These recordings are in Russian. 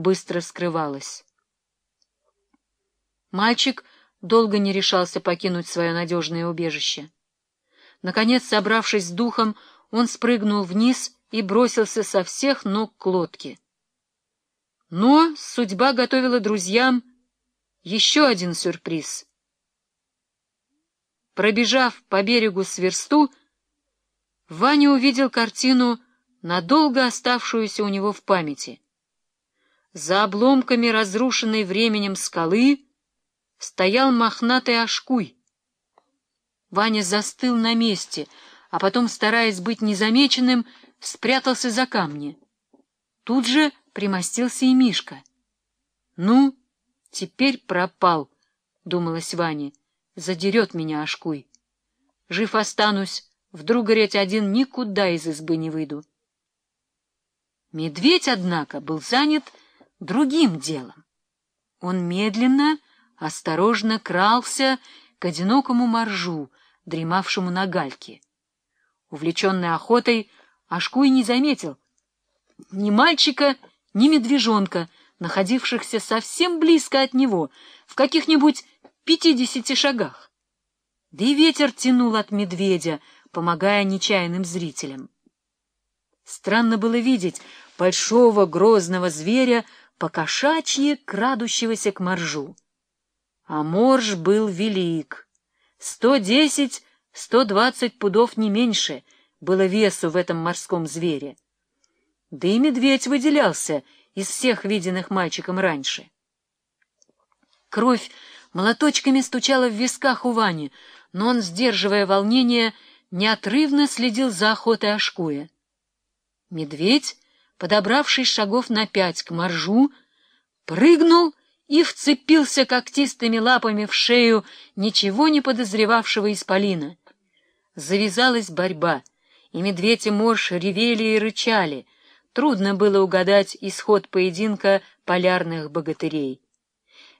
быстро скрывалась. Мальчик долго не решался покинуть свое надежное убежище. Наконец, собравшись с духом, он спрыгнул вниз и бросился со всех ног к лодке. Но судьба готовила друзьям еще один сюрприз. Пробежав по берегу с версту, Ваня увидел картину, надолго оставшуюся у него в памяти. За обломками разрушенной временем скалы стоял мохнатый ошкуй. Ваня застыл на месте, а потом, стараясь быть незамеченным, спрятался за камни. Тут же примостился и Мишка. — Ну, теперь пропал, — думалась Ваня, — задерет меня Ашкуй. Жив останусь, вдруг, гореть один, никуда из избы не выйду. Медведь, однако, был занят другим делом. Он медленно, осторожно крался к одинокому моржу, дремавшему на гальке. Увлеченный охотой, Ашкуй не заметил ни мальчика, ни медвежонка, находившихся совсем близко от него, в каких-нибудь пятидесяти шагах. Да и ветер тянул от медведя, помогая нечаянным зрителям. Странно было видеть большого грозного зверя, покошачьи крадущегося к моржу. А морж был велик. Сто десять, сто двадцать пудов не меньше было весу в этом морском звере. Да и медведь выделялся из всех виденных мальчиком раньше. Кровь молоточками стучала в висках у Вани, но он, сдерживая волнение, неотрывно следил за охотой Ашкуя. Медведь, подобравший шагов на пять к моржу, прыгнул и вцепился когтистыми лапами в шею ничего не подозревавшего исполина. Завязалась борьба, и медведь и морж ревели и рычали. Трудно было угадать исход поединка полярных богатырей.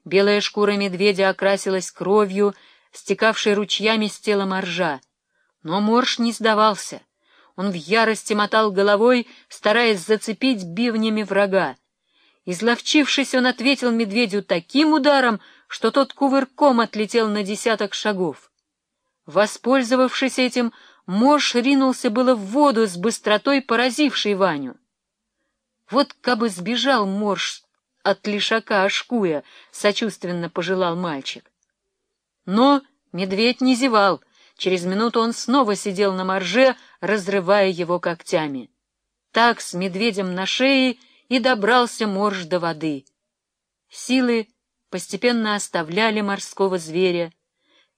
Белая шкура медведя окрасилась кровью, стекавшей ручьями с тела моржа. Но морж не сдавался. Он в ярости мотал головой, стараясь зацепить бивнями врага. Изловчившись, он ответил медведю таким ударом, что тот кувырком отлетел на десяток шагов. Воспользовавшись этим, Мош ринулся было в воду с быстротой, поразившей Ваню. Вот кабы сбежал Морж от лишака Ашкуя, сочувственно пожелал мальчик. Но медведь не зевал, через минуту он снова сидел на морже, разрывая его когтями. Так с медведем на шее и добрался морж до воды. Силы постепенно оставляли морского зверя,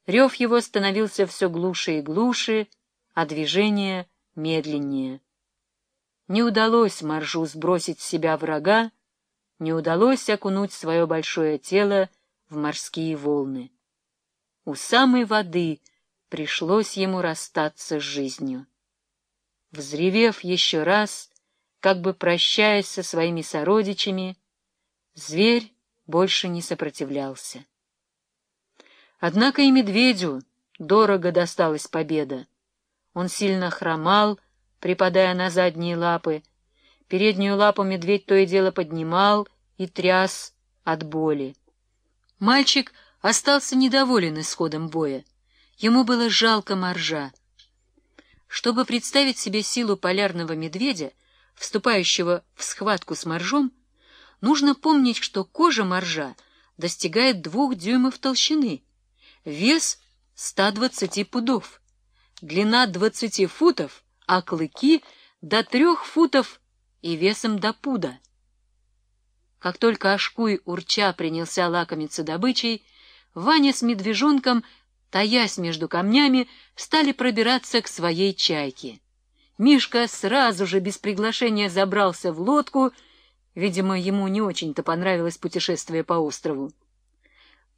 рев его становился все глуше и глуше, а движение медленнее. Не удалось моржу сбросить с себя врага, не удалось окунуть свое большое тело в морские волны. У самой воды пришлось ему расстаться с жизнью. Взревев еще раз, как бы прощаясь со своими сородичами, зверь больше не сопротивлялся. Однако и медведю дорого досталась победа. Он сильно хромал, припадая на задние лапы. Переднюю лапу медведь то и дело поднимал и тряс от боли. Мальчик остался недоволен исходом боя. Ему было жалко моржа. Чтобы представить себе силу полярного медведя, вступающего в схватку с моржом, нужно помнить, что кожа моржа достигает двух дюймов толщины, вес — 120 пудов, длина 20 футов, а клыки — до трех футов и весом до пуда. Как только Ашкуй урча принялся лакомиться добычей, Ваня с медвежонком, таясь между камнями, стали пробираться к своей чайке. Мишка сразу же без приглашения забрался в лодку, видимо, ему не очень-то понравилось путешествие по острову.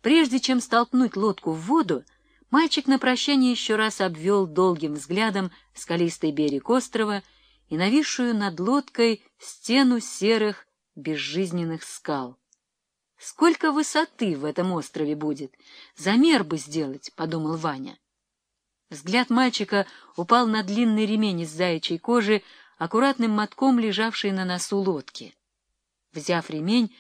Прежде чем столкнуть лодку в воду, мальчик на прощание еще раз обвел долгим взглядом скалистый берег острова и нависшую над лодкой стену серых безжизненных скал. «Сколько высоты в этом острове будет? Замер бы сделать», — подумал Ваня. Взгляд мальчика упал на длинный ремень из заячьей кожи, аккуратным мотком лежавший на носу лодки. Взяв ремень,